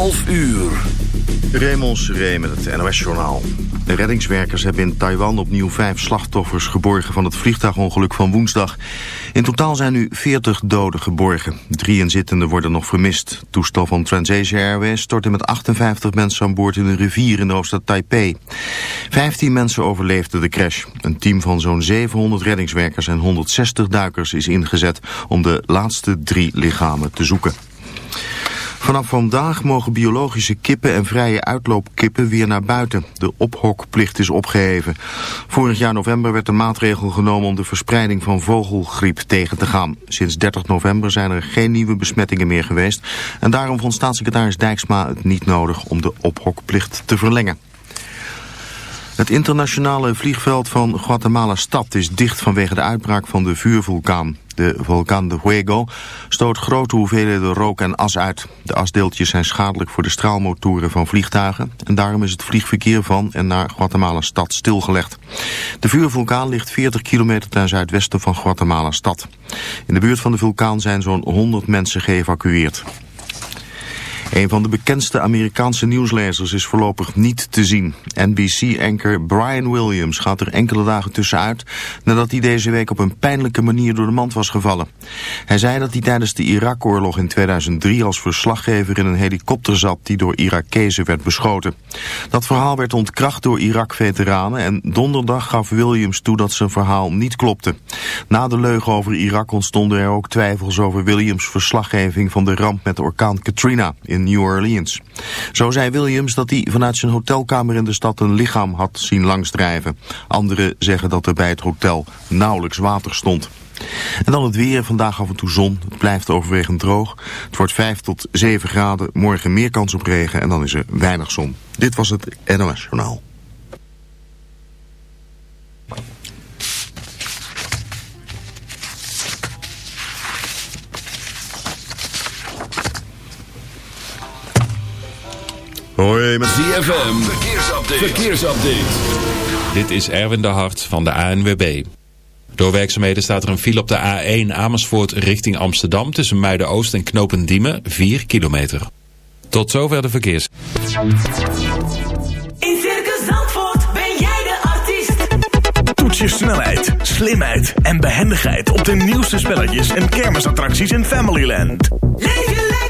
11 uur. Raymond Seré met het NOS-journaal. De reddingswerkers hebben in Taiwan opnieuw vijf slachtoffers geborgen van het vliegtuigongeluk van woensdag. In totaal zijn nu 40 doden geborgen. Drie inzittenden worden nog vermist. Toestel van TransAsia Airways stortte met 58 mensen aan boord in een rivier in de hoofdstad Taipei. 15 mensen overleefden de crash. Een team van zo'n 700 reddingswerkers en 160 duikers is ingezet om de laatste drie lichamen te zoeken. Vanaf vandaag mogen biologische kippen en vrije uitloopkippen weer naar buiten. De ophokplicht is opgeheven. Vorig jaar november werd de maatregel genomen om de verspreiding van vogelgriep tegen te gaan. Sinds 30 november zijn er geen nieuwe besmettingen meer geweest. En daarom vond staatssecretaris Dijksma het niet nodig om de ophokplicht te verlengen. Het internationale vliegveld van Guatemala-stad is dicht vanwege de uitbraak van de vuurvulkaan. De vulkaan de Fuego stoot grote hoeveelheden rook en as uit. De asdeeltjes zijn schadelijk voor de straalmotoren van vliegtuigen... en daarom is het vliegverkeer van en naar Guatemala-stad stilgelegd. De vuurvulkaan ligt 40 kilometer ten zuidwesten van Guatemala-stad. In de buurt van de vulkaan zijn zo'n 100 mensen geëvacueerd. Een van de bekendste Amerikaanse nieuwslezers is voorlopig niet te zien. NBC-anker Brian Williams gaat er enkele dagen tussenuit... nadat hij deze week op een pijnlijke manier door de mand was gevallen. Hij zei dat hij tijdens de Irak-oorlog in 2003 als verslaggever in een helikopter zat... die door Irakezen werd beschoten. Dat verhaal werd ontkracht door Irak-veteranen... en donderdag gaf Williams toe dat zijn verhaal niet klopte. Na de leugen over Irak ontstonden er ook twijfels over Williams' verslaggeving... van de ramp met orkaan Katrina in New Orleans. Zo zei Williams dat hij vanuit zijn hotelkamer in de stad een lichaam had zien langsdrijven. Anderen zeggen dat er bij het hotel nauwelijks water stond. En dan het weer, vandaag af en toe zon. Het blijft overwegend droog. Het wordt 5 tot 7 graden, morgen meer kans op regen en dan is er weinig zon. Dit was het NOS Journaal. Hoi, met ZFM. Verkeersupdate. Verkeersupdate. Dit is Erwin de Hart van de ANWB. Door werkzaamheden staat er een file op de A1 Amersfoort richting Amsterdam... tussen Muiden-Oost en Knopendiemen, 4 kilometer. Tot zover de verkeers. In Circus Zandvoort ben jij de artiest. Toets je snelheid, slimheid en behendigheid... op de nieuwste spelletjes en kermisattracties in Familyland. Leef je lekker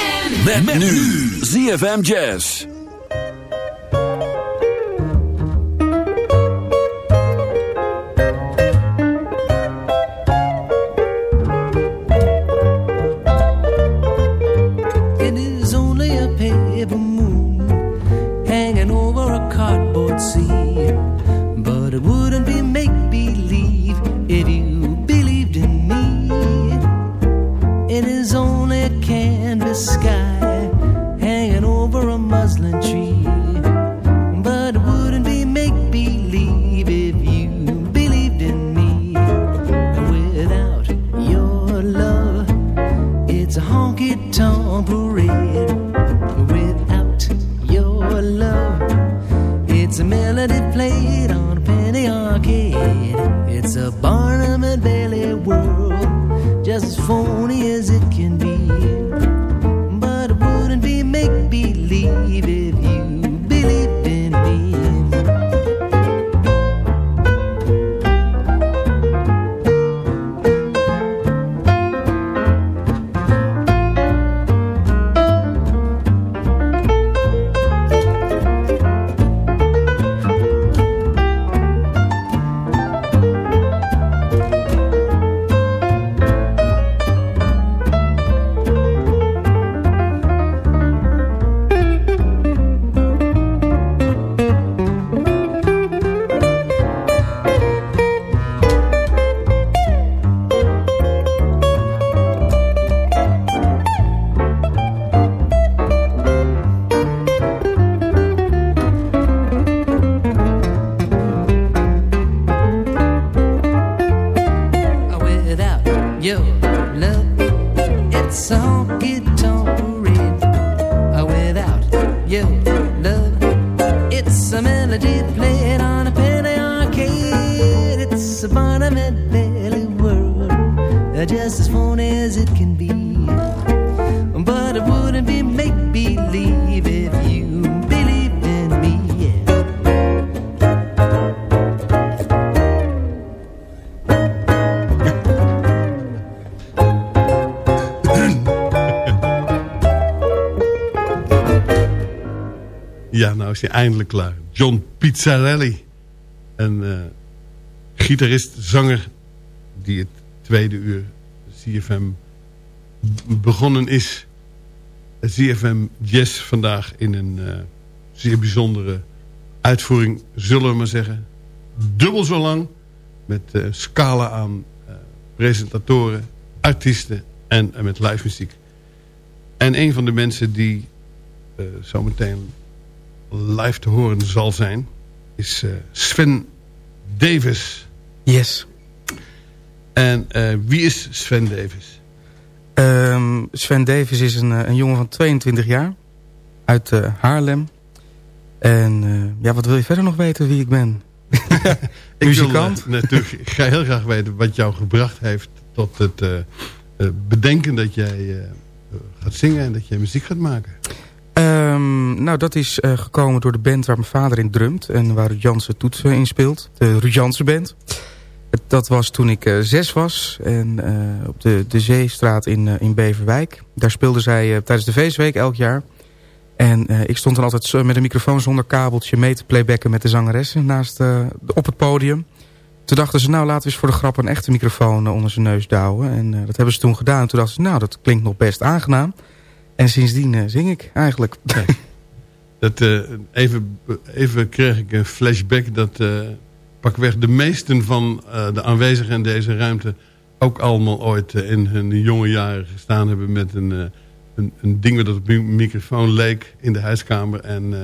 Met, met nu ZFM Jazz. your love. It's all guitar. Eindelijk klaar. John Pizzarelli. Een eh, gitarist, zanger... die het tweede uur CFM begonnen is. CFM Jazz vandaag in een eh, zeer bijzondere uitvoering, zullen we maar zeggen. Dubbel zo lang, met uh, scala aan uh, presentatoren, artiesten en, met live muziek. En een van de mensen die uh, zometeen live te horen zal zijn... is Sven Davis. Yes. En wie is Sven Davis? Um, Sven Davis is een, een jongen van 22 jaar. Uit Haarlem. En ja, wat wil je verder nog weten wie ik ben? ik Muzikant? Wil, natuurlijk, ik ga heel graag weten wat jou gebracht heeft tot het bedenken dat jij gaat zingen en dat jij muziek gaat maken. Um, nou, dat is gekomen door de band waar mijn vader in drumt en waar Jansen toetsen in speelt. De Ruud Jansen Band. Dat was toen ik zes was en op de, de Zeestraat in, in Beverwijk. Daar speelden zij tijdens de feestweek elk jaar. En ik stond dan altijd met een microfoon zonder kabeltje mee te playbacken met de zangeressen naast, op het podium. Toen dachten ze, nou laten we eens voor de grap een echte microfoon onder zijn neus douwen. En dat hebben ze toen gedaan. En toen dachten ze, nou dat klinkt nog best aangenaam. En sindsdien zing ik eigenlijk. dat, even, even kreeg ik een flashback dat pakweg de meesten van de aanwezigen in deze ruimte... ook allemaal ooit in hun jonge jaren gestaan hebben met een een, een ding dat op een microfoon leek in de huiskamer. En uh,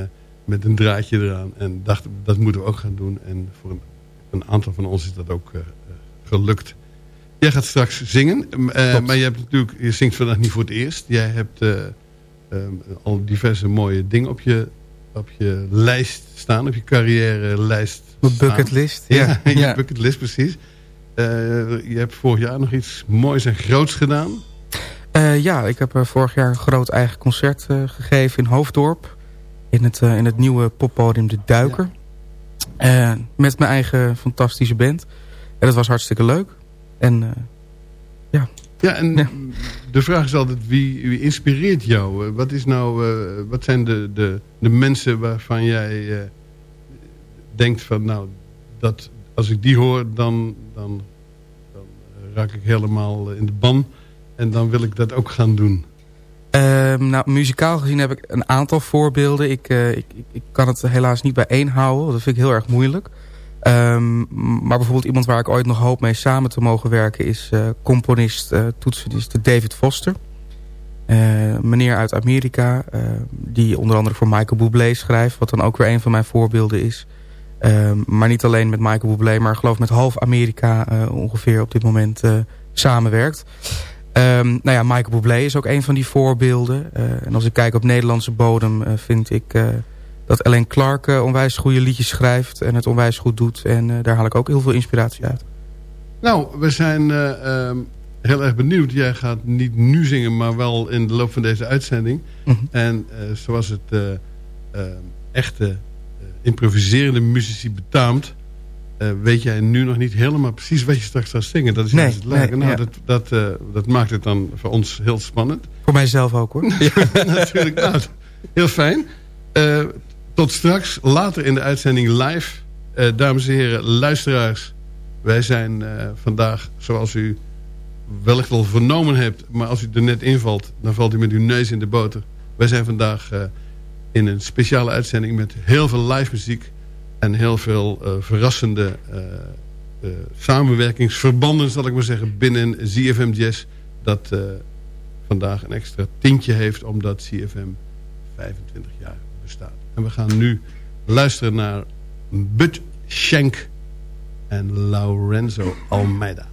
met een draadje eraan. En dachten, dat moeten we ook gaan doen. En voor een, een aantal van ons is dat ook uh, gelukt. Jij gaat straks zingen. maar je, hebt natuurlijk, je zingt vandaag niet voor het eerst. Jij hebt um, al diverse mooie dingen op je, op je lijst staan. Op je carrière lijst Op bucketlist. Ja, ja, je bucketlist precies. je hebt vorig jaar nog iets moois en groots gedaan. Uh, ja, ik heb uh, vorig jaar een groot eigen concert uh, gegeven in Hoofddorp. In het, in het nieuwe poppodium De Duiker. Ja. met mijn eigen fantastische band. En dat was hartstikke leuk. En ja. Ja, en ja. de vraag is altijd, wie, wie inspireert jou? Wat, is nou, wat zijn de, de, de mensen waarvan jij denkt van... nou, dat, als ik die hoor, dan, dan, dan raak ik helemaal in de ban... En dan wil ik dat ook gaan doen. Um, nou, muzikaal gezien heb ik een aantal voorbeelden. Ik, uh, ik, ik, kan het helaas niet bij één houden. Dat vind ik heel erg moeilijk. Um, maar bijvoorbeeld iemand waar ik ooit nog hoop mee samen te mogen werken... is uh, componist, uh, toetsenist David Foster. meneer uit Amerika, die onder andere voor Michael Bublé schrijft... wat dan ook weer een van mijn voorbeelden is. Um, maar niet alleen met Michael Bublé, maar geloof met half Amerika ongeveer op dit moment samenwerkt. Um, nou ja, Michael Bublé is ook een van die voorbeelden. En als ik kijk op Nederlandse bodem vind ik dat Ellen Clark onwijs goede liedjes schrijft. En het onwijs goed doet. En daar haal ik ook heel veel inspiratie uit. Nou, we zijn um, heel erg benieuwd. Jij gaat niet nu zingen, maar wel in de loop van deze uitzending. Mm -hmm. En zoals het echte improviserende muzici betaamt... Weet jij nu nog niet helemaal precies wat je straks gaat zingen. Dat is nee, het lijken. Nee, nou, ja. dat, dat, dat maakt het dan voor ons heel spannend. Voor mijzelf ook hoor. ja, natuurlijk. Nou, heel fijn. Tot straks, later in de uitzending live. dames en heren, luisteraars. Wij zijn vandaag, zoals u wellicht al vernomen hebt... maar als u er net invalt, dan valt u met uw neus in de boter. Wij zijn vandaag in een speciale uitzending met heel veel live muziek... En heel veel verrassende samenwerkingsverbanden, zal ik maar zeggen, binnen ZFM Jazz. Dat vandaag een extra tintje heeft, omdat ZFM 25 jaar. En we gaan nu luisteren naar Bud Schenk en Lorenzo Almeida.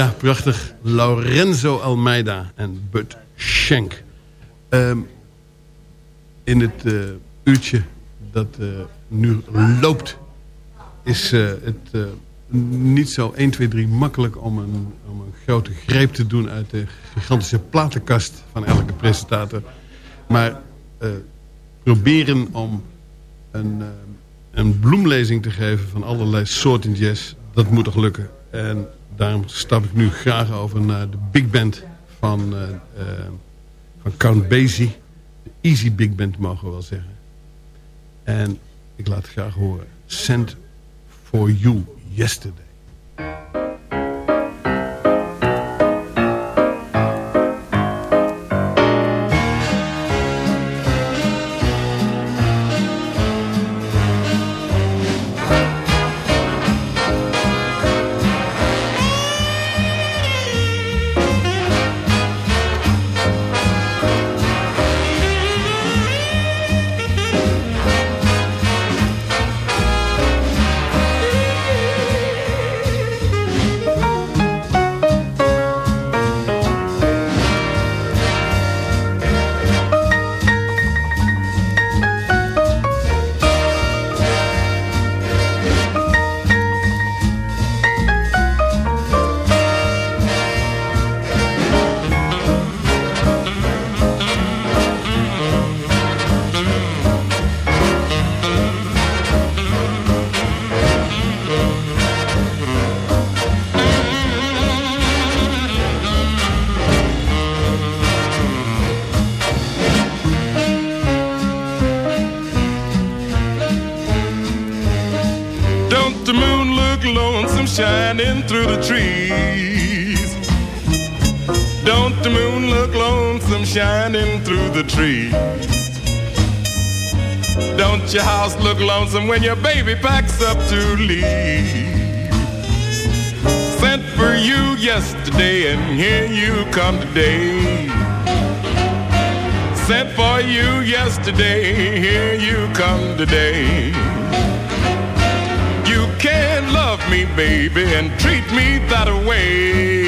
Ja, prachtig. Lorenzo Almeida en Bud Schenk. Ehm, in het eh, uurtje dat eh, nu loopt... is eh, het niet zo 1, 2, 3 makkelijk om een, om een grote greep te doen... uit de gigantische platenkast van elke presentator. Maar proberen om een, een bloemlezing te geven van allerlei soorten jazz... dat moet toch lukken. En daarom stap ik nu graag over naar de big band van, eh, eh, van Count Basie. De Easy Big Band mogen we wel zeggen. En ik laat graag horen. Sent for You Yesterday. Lonesome when your baby packs up to leave? Sent for you yesterday and here you come today. Sent for you yesterday, here you come today. You can't love me, baby, and treat me that way.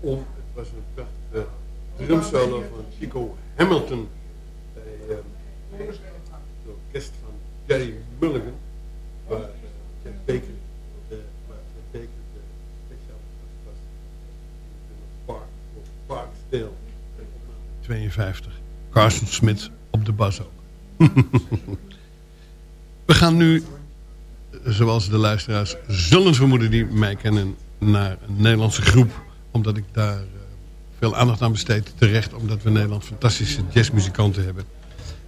Om. Het was een prachtige drumsolo van Chico Hamilton. Bij uh, orkest van Gary Mulligan. Waar uh, Baker de, waar de speciale gast was. In het park, Parkdale. 52. Carson Smith op de bas ook. We gaan nu, zoals de luisteraars zullen vermoeden die mij kennen, naar een Nederlandse groep. Omdat ik daar uh, veel aandacht aan besteed. Terecht, omdat we Nederland fantastische jazzmuzikanten hebben.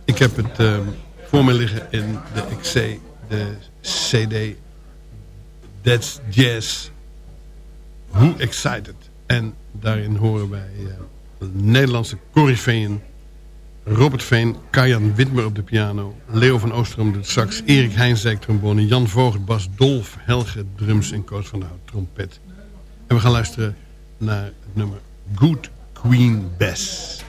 Ik heb het uh, voor me liggen in de XC, de CD That's Jazz. Who Excited. En daarin horen wij uh, Nederlandse corifeeën Robert Veen, Kajan Witmer op de piano... Leo van Oostrom op de sax, Erik Heinsdijk trombone... Jan Voogd bas, Dolf Helge drums en Koos van de Hout trompet. En we gaan luisteren naar het nummer Good Queen Bess.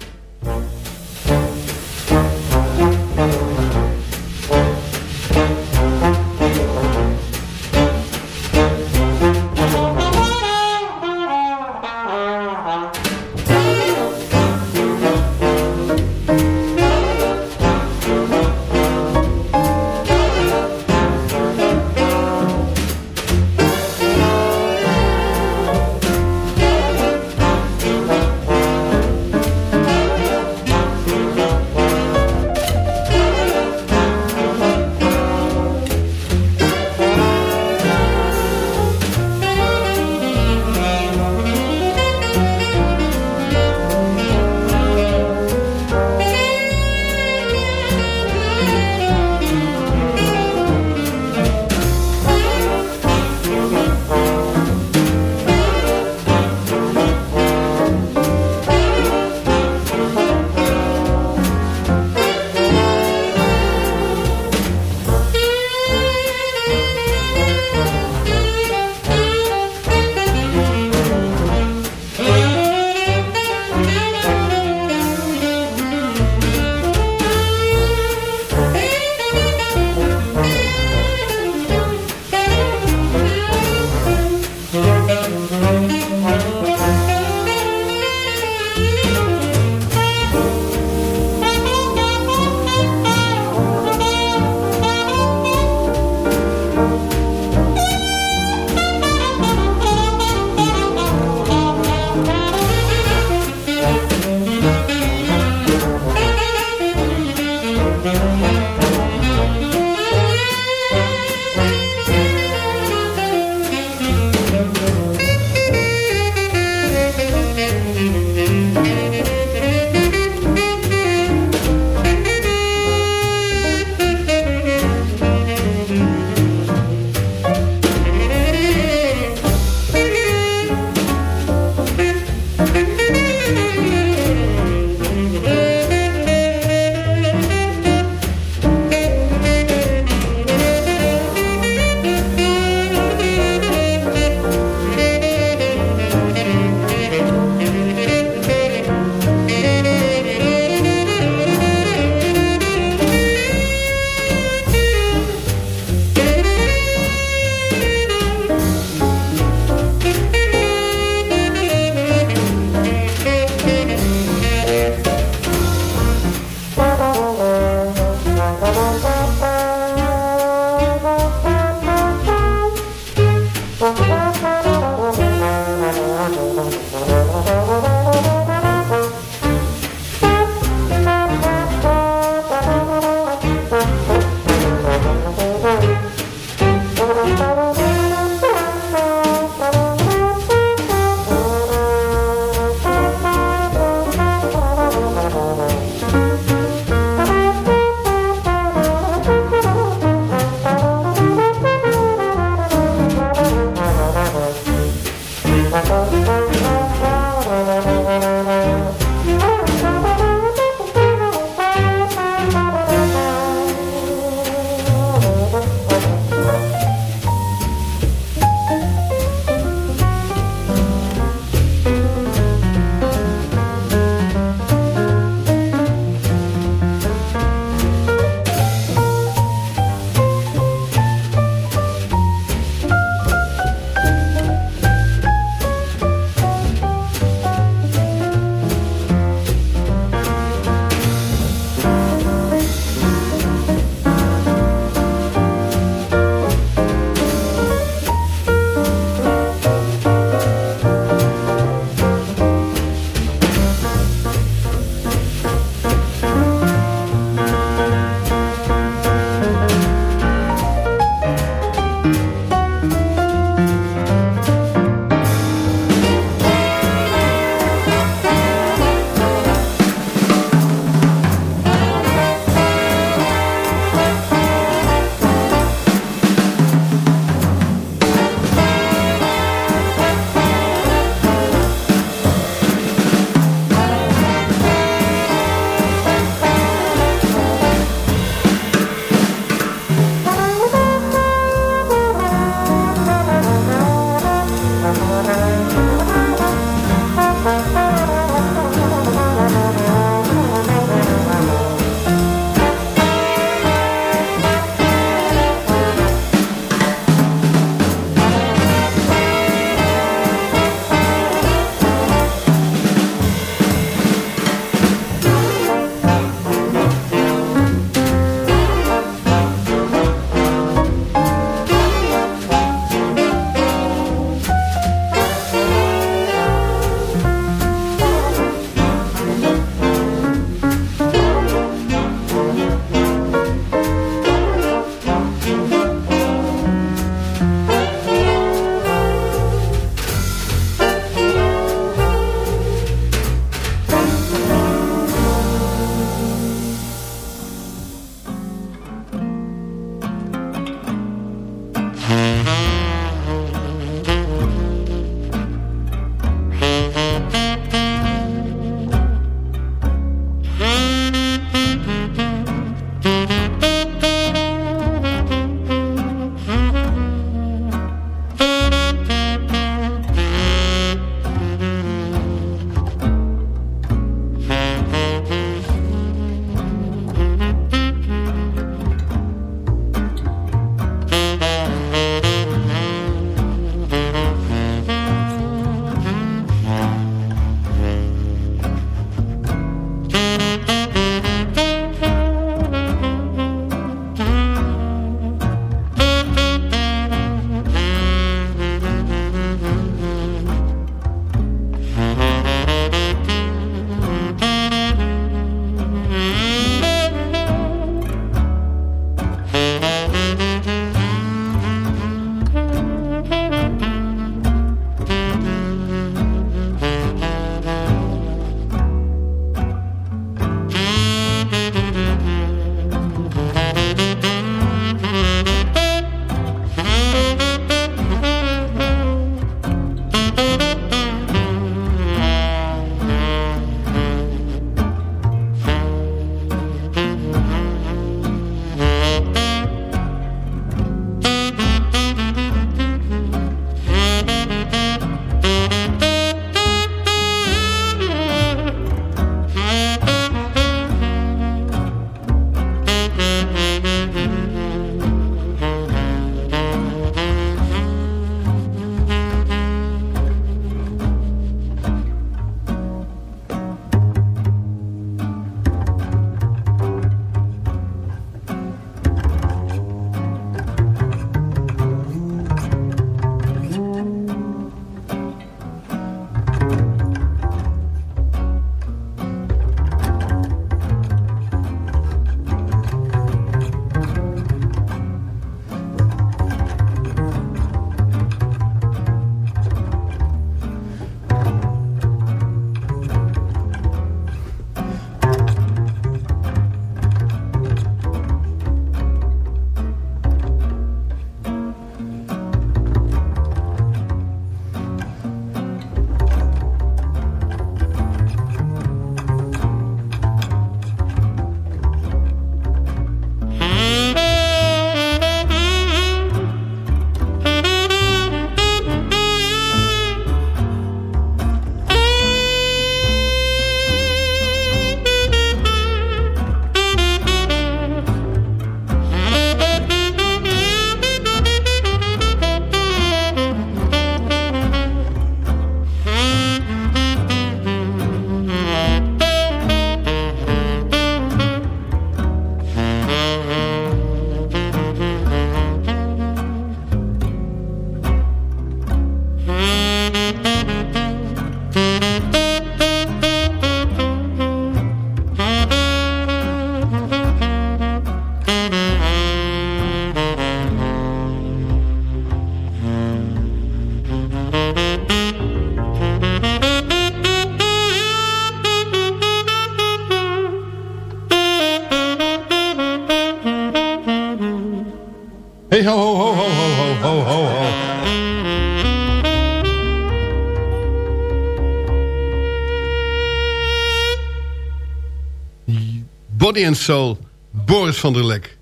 Body Soul, Boris van der Lek,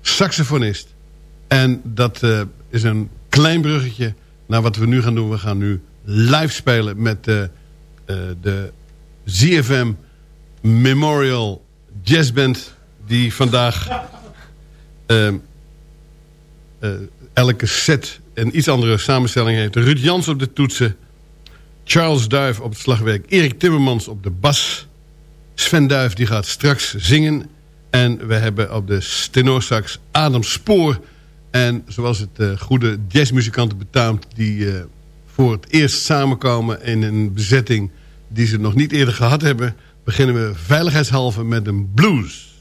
saxofonist. En dat eh, is een klein bruggetje naar wat we nu gaan doen. We gaan nu live spelen met eh, eh, de ZFM Memorial Jazz Band... die vandaag elke set een iets andere samenstelling heeft. Ruud Jans op de toetsen, Charles Duif op het slagwerk... Erik Timmermans op de bas... Sven Duif die gaat straks zingen. En we hebben op de tenorsax Adam Spoor. En zoals het eh, goede jazzmuzikanten betaamt... die eh, voor het eerst samenkomen in een bezetting... die ze nog niet eerder gehad hebben... beginnen we veiligheidshalve met een blues.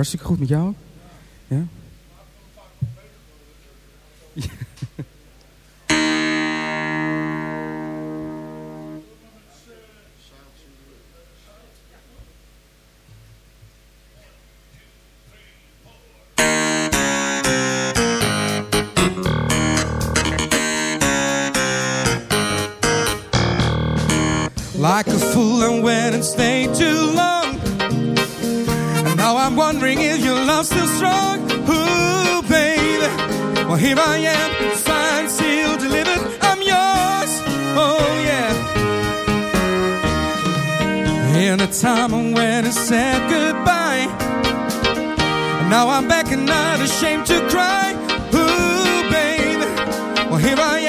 Hartstikke goed met jou? Ja? your still strong. Ooh, baby. Well, here I am, signed, sealed, delivered. I'm yours. Oh, yeah. In the time I went and said goodbye. Now I'm back and not ashamed to cry. Ooh, baby. Well, here I am,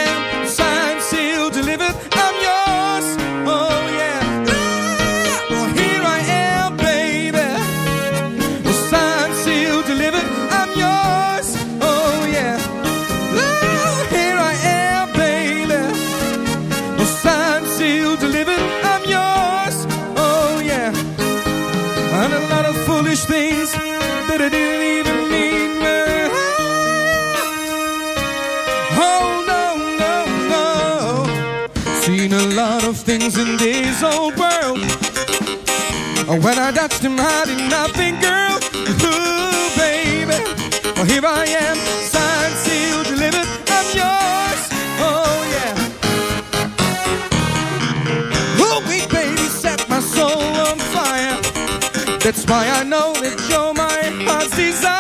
in this old world. Oh, When I touched him, I did nothing, girl. Ooh, baby. Well, here I am, signed, sealed, delivered. I'm yours. Oh, yeah. Oh, big baby, set my soul on fire. That's why I know that you're my heart's desire.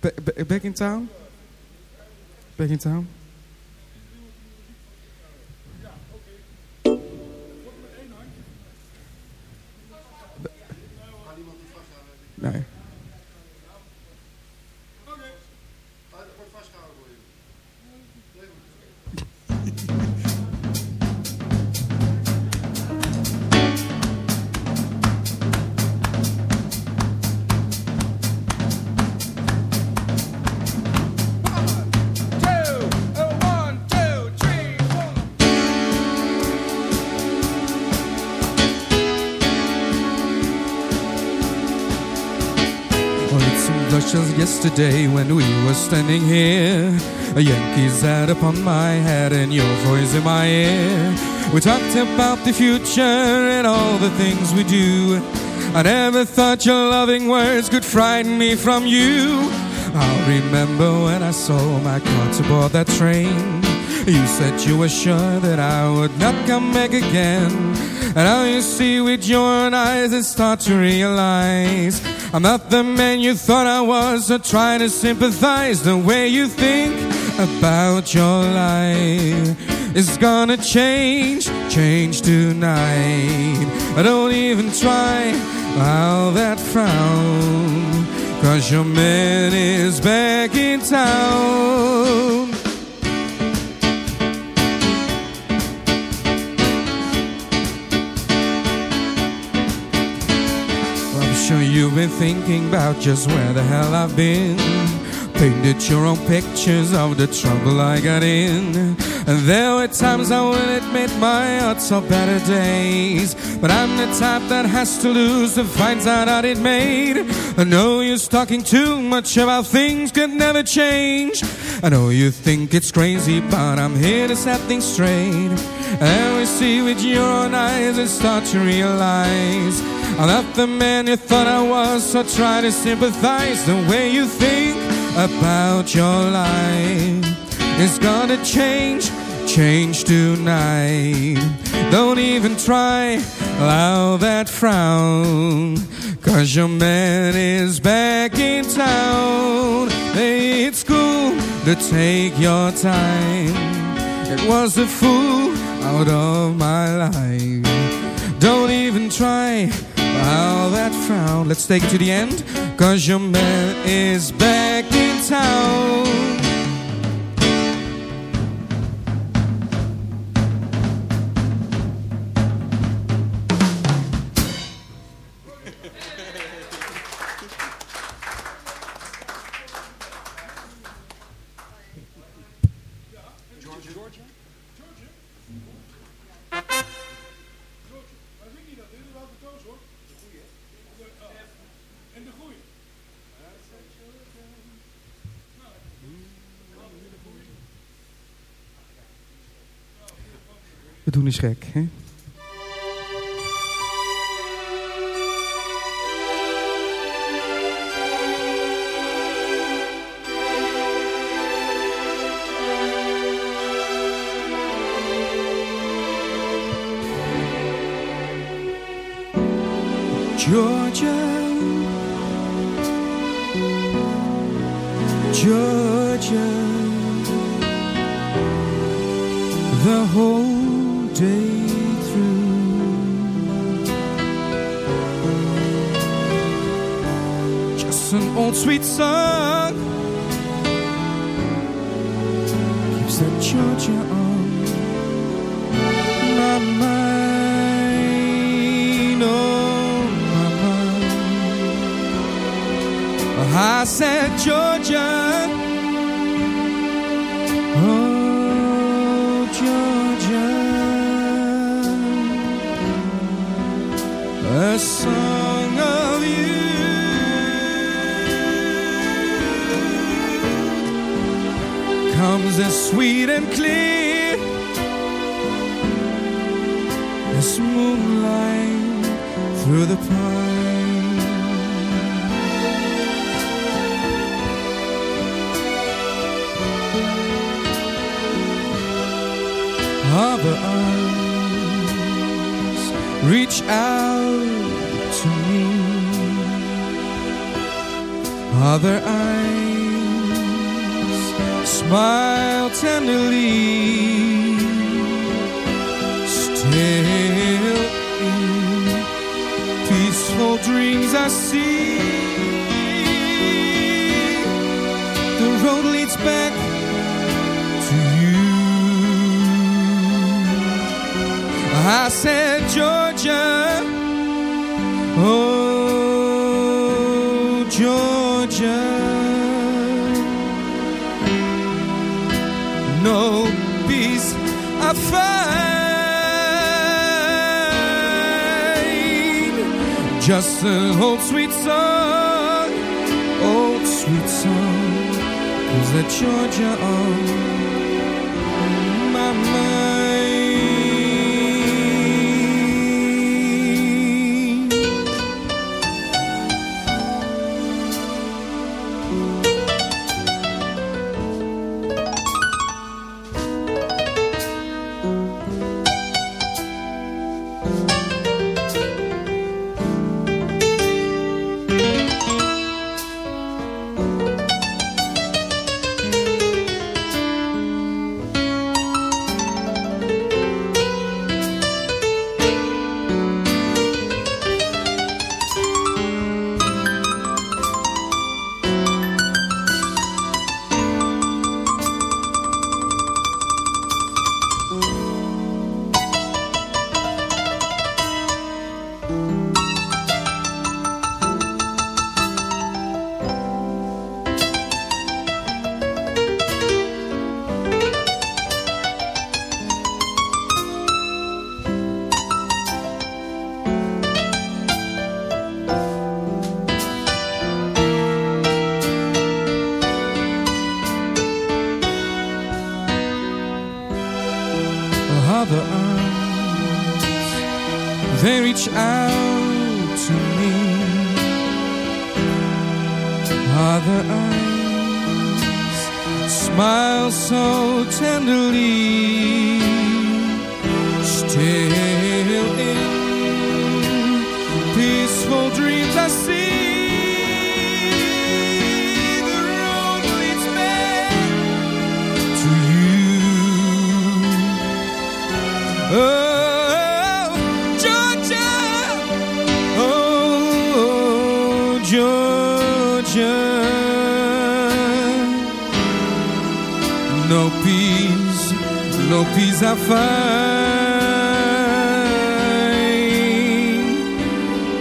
Ba- ba- back in town? Back in town? Yesterday when we were standing here. A Yankee's hat upon my head and your voice in my ear. We talked about the future and all the things we do. I never thought your loving words could frighten me from you. I'll remember when I saw my cards aboard that train. You said you were sure that I would not come back again. And now you see with your own eyes and start to realize I'm not the man you thought I was. So try to sympathize the way you think about your life. It's gonna change, change tonight. I don't even try out that frown, cause your man is back in town. Sure you've been thinking about just where the hell I've been. Painted your own pictures of the trouble I got in. And there were times I will admit my heart saw better days. But I'm the type that has to lose to find out how it made. I know you're talking too much about things could never change. I know you think it's crazy, but I'm here to set things straight. And we see with your own eyes and start to realize I'm not the man you thought I was, so try to sympathize the way you think about your life. It's gonna change, change tonight. Don't even try, allow that frown. Cause your man is back in town. Hey, it's cool to take your time. It was a fool out of my life. Don't even try, allow that frown. Let's take it to the end. Cause your man is back in town. Doen eens gek, hè? Sweet song keeps that Georgia on my mind, on my mind. I said, Georgia. Sweet and clear as moonlight through the pine. Other arms reach out to me. Other eyes smile tenderly. Still in peaceful dreams I see the road leads back to you. I said, Georgia, oh, Just an old sweet song, old sweet song. Cause that Georgia on No peace, no peace I find.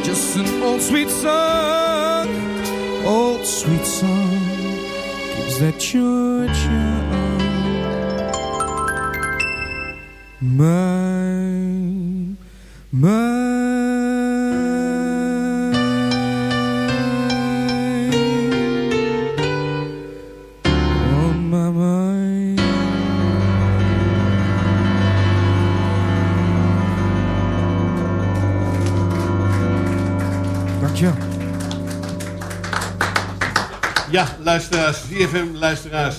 Just an old sweet song, old sweet song. Keeps that Georgia on luisteraars, DFM-luisteraars.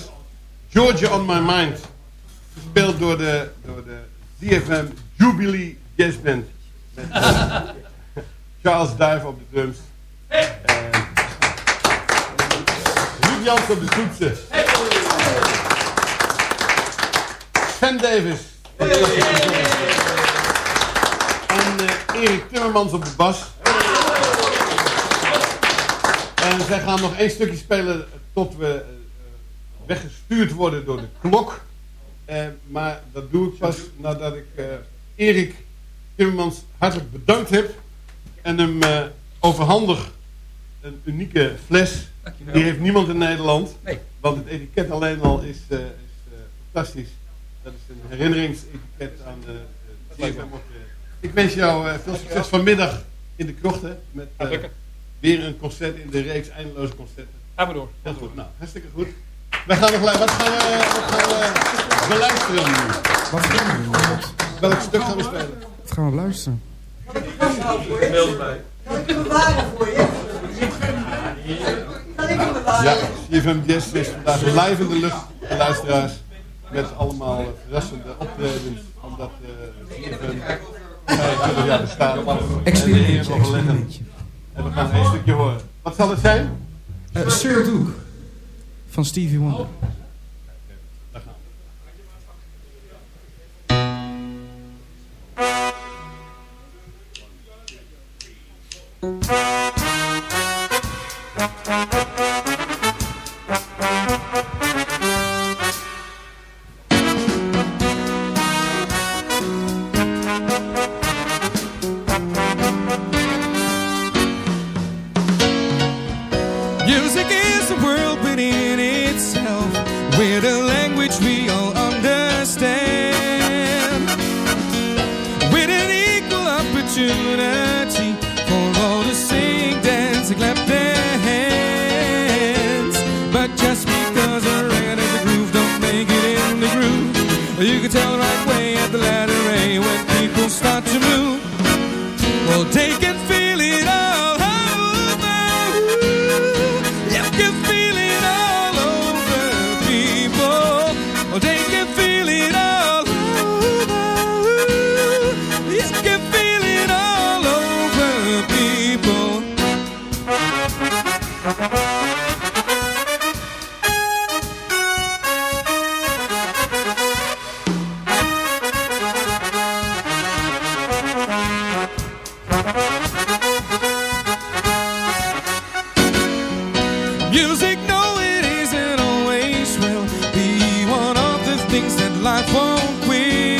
Georgia on My Mind. Gespeeld door de, door de DFM Jubilee Jazz Band. Met eh, Charles Duif op de drums. En Ruud Jans op de toetsen. Sven Davis. En eh, Erik Timmermans op de bas. En zij gaan nog één stukje spelen tot we eh, weggestuurd worden door de klok. Eh, maar dat doe ik pas nadat ik eh, Erik Timmermans hartelijk bedankt heb. En hem eh, overhandig een unieke fles. Die heeft niemand in Nederland. Want het etiket alleen al is, eh, is eh, fantastisch. Dat is een herinneringsetiket aan de uh, Ik wens jou eh, veel succes vanmiddag in de krochten. Met eh, weer een concert in de reeks eindeloze concerten. Gaan we door. Heel goed. Nou, hartstikke goed. Wij gaan nog wat gaan we, wat gaan we beluisteren nu? Wat gaan we doen? Welk stuk gaan we spelen? Wat gaan we beluisteren? Ja, CFM Jazz is vandaag live in de lucht, de luisteraars. Met allemaal verrassende optredens. Omdat uh, CFM 25 jaar bestaat. Experimentje, En overleggen. En we gaan een stukje horen. Wat zal het zijn? Uh, Sir Duke van Stevie Wonder. Life won't win.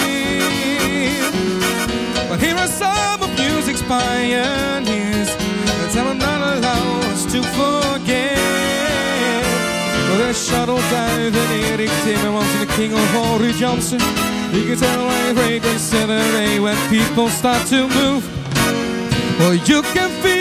But here are some of music's pioneers that tell not allow us to forget. Well, there's Shuttle Dive and Eric Timmermans and the King of Henry Johnson. You can tell break on Saturday when people start to move. Well, you can feel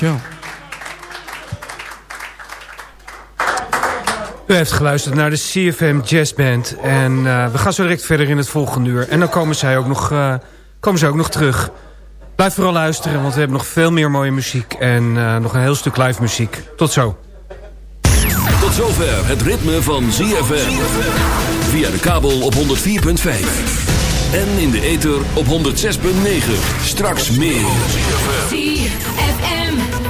Dankjewel. U heeft geluisterd naar de CFM Jazz Band. En eh, we gaan zo direct verder in het volgende uur. En dan komen zij ook nog, eh, komen zij ook nog terug. Blijf vooral luisteren, want we hebben nog veel meer mooie muziek. En eh, nog een heel stuk live muziek. Tot zo. Tot zover het ritme van ZFM. Via de kabel op 104.5. En in de ether op 106.9. Straks meer.